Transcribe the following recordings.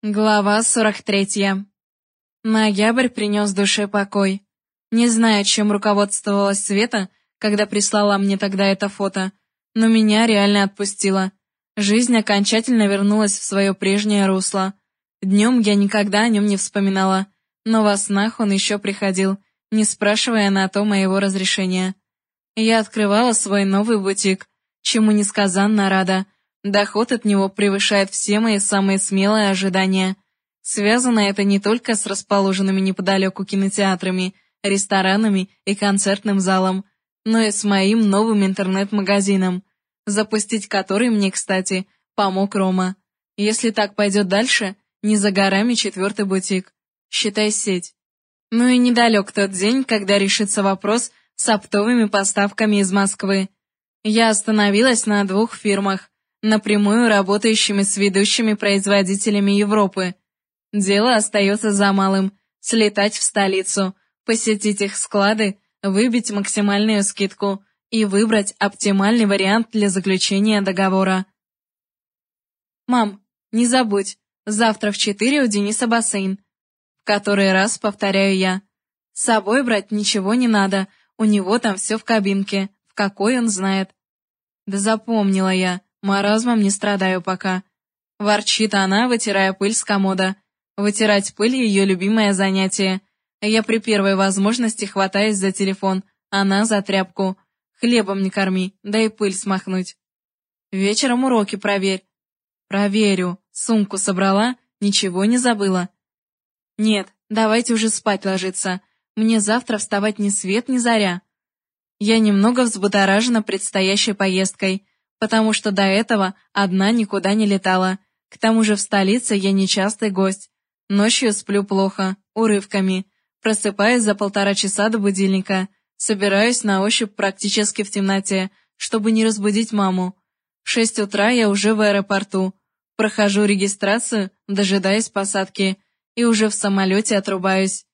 Глава 43. Ноябрь принес душе покой. Не знаю, чем руководствовалась Света, когда прислала мне тогда это фото, но меня реально отпустила. Жизнь окончательно вернулась в свое прежнее русло. Днем я никогда о нем не вспоминала, но во снах он еще приходил, не спрашивая на то моего разрешения. Я открывала свой новый бутик, чему несказанно рада — Доход от него превышает все мои самые смелые ожидания. Связано это не только с расположенными неподалеку кинотеатрами, ресторанами и концертным залом, но и с моим новым интернет-магазином, запустить который мне, кстати, помог Рома. Если так пойдет дальше, не за горами четвертый бутик. Считай сеть. Ну и недалек тот день, когда решится вопрос с оптовыми поставками из Москвы. Я остановилась на двух фирмах, напрямую работающими с ведущими производителями Европы. Дело остается за малым – слетать в столицу, посетить их склады, выбить максимальную скидку и выбрать оптимальный вариант для заключения договора. «Мам, не забудь, завтра в четыре у Дениса бассейн», в который раз повторяю я. С собой брать ничего не надо, у него там все в кабинке, в какой он знает. Да запомнила я. Маразмом не страдаю пока. Ворчит она, вытирая пыль с комода. Вытирать пыль — ее любимое занятие. Я при первой возможности хватаюсь за телефон, она за тряпку. Хлебом не корми, дай пыль смахнуть. Вечером уроки проверь. Проверю. Сумку собрала, ничего не забыла. Нет, давайте уже спать ложиться. Мне завтра вставать ни свет, ни заря. Я немного взбудоражена предстоящей поездкой потому что до этого одна никуда не летала. К тому же в столице я нечастый гость. Ночью сплю плохо, урывками. Просыпаюсь за полтора часа до будильника. Собираюсь на ощупь практически в темноте, чтобы не разбудить маму. В шесть утра я уже в аэропорту. Прохожу регистрацию, дожидаясь посадки, и уже в самолете отрубаюсь.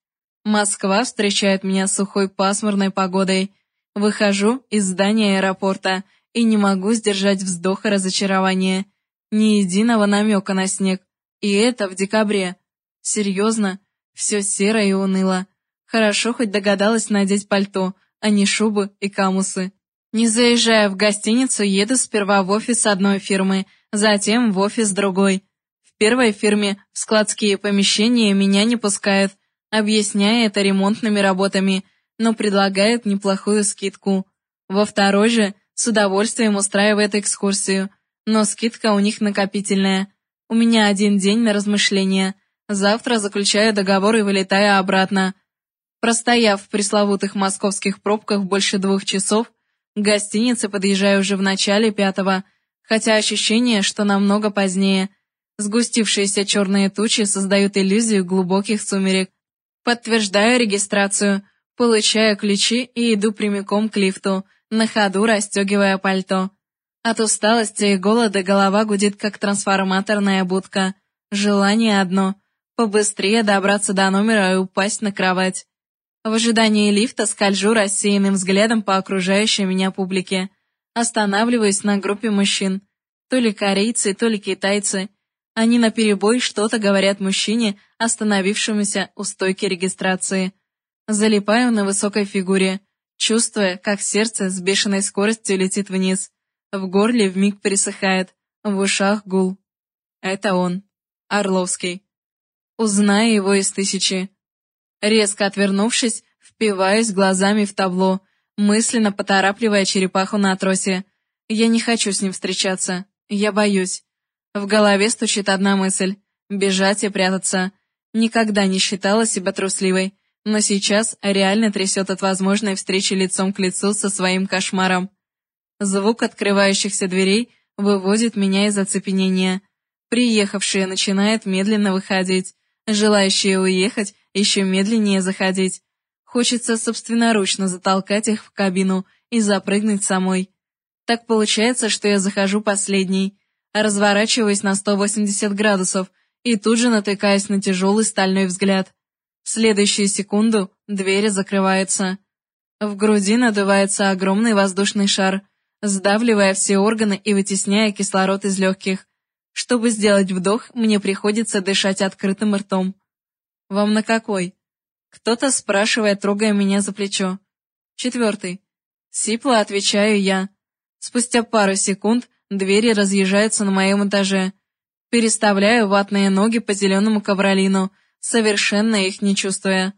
Москва встречает меня сухой пасмурной погодой. Выхожу из здания аэропорта и не могу сдержать вздоха разочарования. Ни единого намека на снег. И это в декабре. Серьезно, все серо и уныло. Хорошо хоть догадалась надеть пальто, а не шубы и камусы. Не заезжая в гостиницу, еду сперва в офис одной фирмы, затем в офис другой. В первой фирме в складские помещения меня не пускают, объясняя это ремонтными работами, но предлагают неплохую скидку. Во второй же с удовольствием устраивает экскурсию, но скидка у них накопительная. У меня один день на размышления. Завтра заключаю договор и вылетаю обратно. Простояв в пресловутых московских пробках больше двух часов, к гостинице подъезжаю уже в начале пятого, хотя ощущение, что намного позднее. Сгустившиеся черные тучи создают иллюзию глубоких сумерек. Подтверждаю регистрацию, получаю ключи и иду прямиком к лифту, на ходу расстегивая пальто. От усталости и голода голова гудит, как трансформаторная будка. Желание одно — побыстрее добраться до номера и упасть на кровать. В ожидании лифта скольжу рассеянным взглядом по окружающей меня публике. Останавливаюсь на группе мужчин. То ли корейцы, то ли китайцы. Они наперебой что-то говорят мужчине, остановившемуся у стойки регистрации. Залипаю на высокой фигуре чувствуя, как сердце с бешеной скоростью летит вниз. В горле вмиг пересыхает, в ушах гул. Это он, Орловский. Узнаю его из тысячи. Резко отвернувшись, впиваюсь глазами в табло, мысленно поторапливая черепаху на тросе. Я не хочу с ним встречаться. Я боюсь. В голове стучит одна мысль — бежать и прятаться. Никогда не считала себя трусливой но сейчас реально трясет от возможной встречи лицом к лицу со своим кошмаром. Звук открывающихся дверей выводит меня из оцепенения. Приехавшие начинают медленно выходить, желающие уехать еще медленнее заходить. Хочется собственноручно затолкать их в кабину и запрыгнуть самой. Так получается, что я захожу последней, разворачиваясь на 180 градусов и тут же натыкаюсь на тяжелый стальной взгляд. В следующую секунду дверь закрывается. В груди надувается огромный воздушный шар, сдавливая все органы и вытесняя кислород из легких. Чтобы сделать вдох, мне приходится дышать открытым ртом. «Вам на какой?» Кто-то спрашивает, трогая меня за плечо. «Четвертый». Сипло отвечаю я. Спустя пару секунд двери разъезжаются на моем этаже. Переставляю ватные ноги по зеленому ковролину, совершенно их не чувствуя.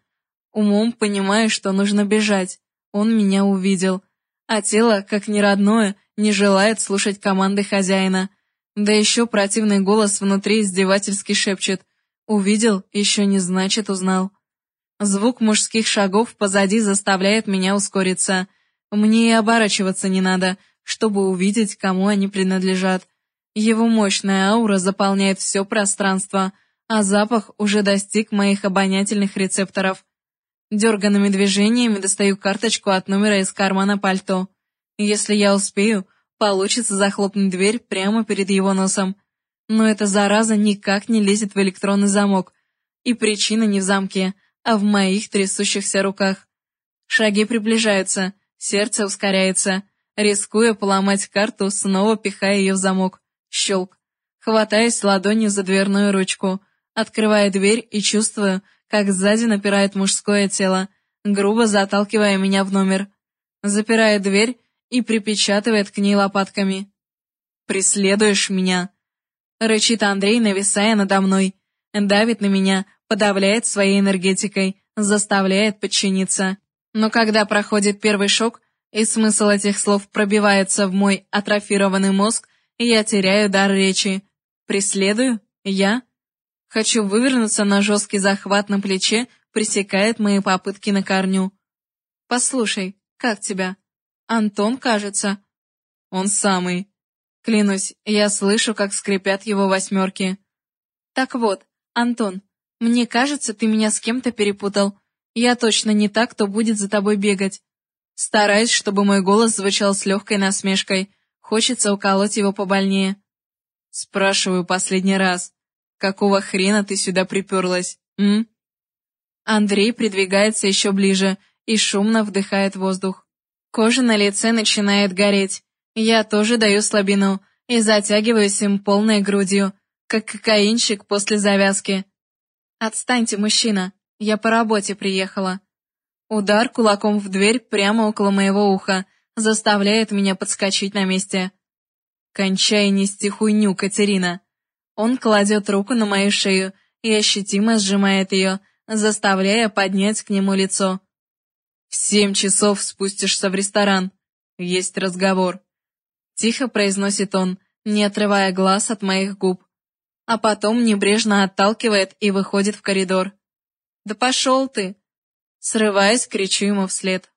Умом понимаю, что нужно бежать. Он меня увидел. А тело, как неродное, не желает слушать команды хозяина. Да еще противный голос внутри издевательски шепчет. Увидел, еще не значит узнал. Звук мужских шагов позади заставляет меня ускориться. Мне и оборачиваться не надо, чтобы увидеть, кому они принадлежат. Его мощная аура заполняет все пространство, а запах уже достиг моих обонятельных рецепторов. Дерганными движениями достаю карточку от номера из кармана пальто. Если я успею, получится захлопнуть дверь прямо перед его носом. Но эта зараза никак не лезет в электронный замок. И причина не в замке, а в моих трясущихся руках. Шаги приближаются, сердце ускоряется. Рискуя поломать карту, снова пихая ее в замок. Щелк. Хватаюсь ладонью за дверную ручку. Открываю дверь и чувствую, как сзади напирает мужское тело, грубо заталкивая меня в номер. Запирает дверь и припечатывает к ней лопатками. «Преследуешь меня!» Рычит Андрей, нависая надо мной. Давит на меня, подавляет своей энергетикой, заставляет подчиниться. Но когда проходит первый шок, и смысл этих слов пробивается в мой атрофированный мозг, я теряю дар речи. Преследую? Я? Хочу вывернуться, на жесткий захват на плече пресекает мои попытки на корню. «Послушай, как тебя?» Антон, кажется. Он самый. Клянусь, я слышу, как скрипят его восьмерки. Так вот, Антон, мне кажется, ты меня с кем-то перепутал. Я точно не так, кто будет за тобой бегать. Стараюсь, чтобы мой голос звучал с легкой насмешкой. Хочется уколоть его побольнее. Спрашиваю последний раз. Какого хрена ты сюда приперлась, м? Андрей придвигается еще ближе и шумно вдыхает воздух. Кожа на лице начинает гореть. Я тоже даю слабину и затягиваюсь им полной грудью, как кокаинщик после завязки. «Отстаньте, мужчина, я по работе приехала». Удар кулаком в дверь прямо около моего уха заставляет меня подскочить на месте. «Кончай нести хуйню, Катерина!» Он кладет руку на мою шею и ощутимо сжимает ее, заставляя поднять к нему лицо. В семь часов спустишься в ресторан. Есть разговор. Тихо произносит он, не отрывая глаз от моих губ. А потом небрежно отталкивает и выходит в коридор. «Да пошел ты!» Срываясь, кричу ему вслед.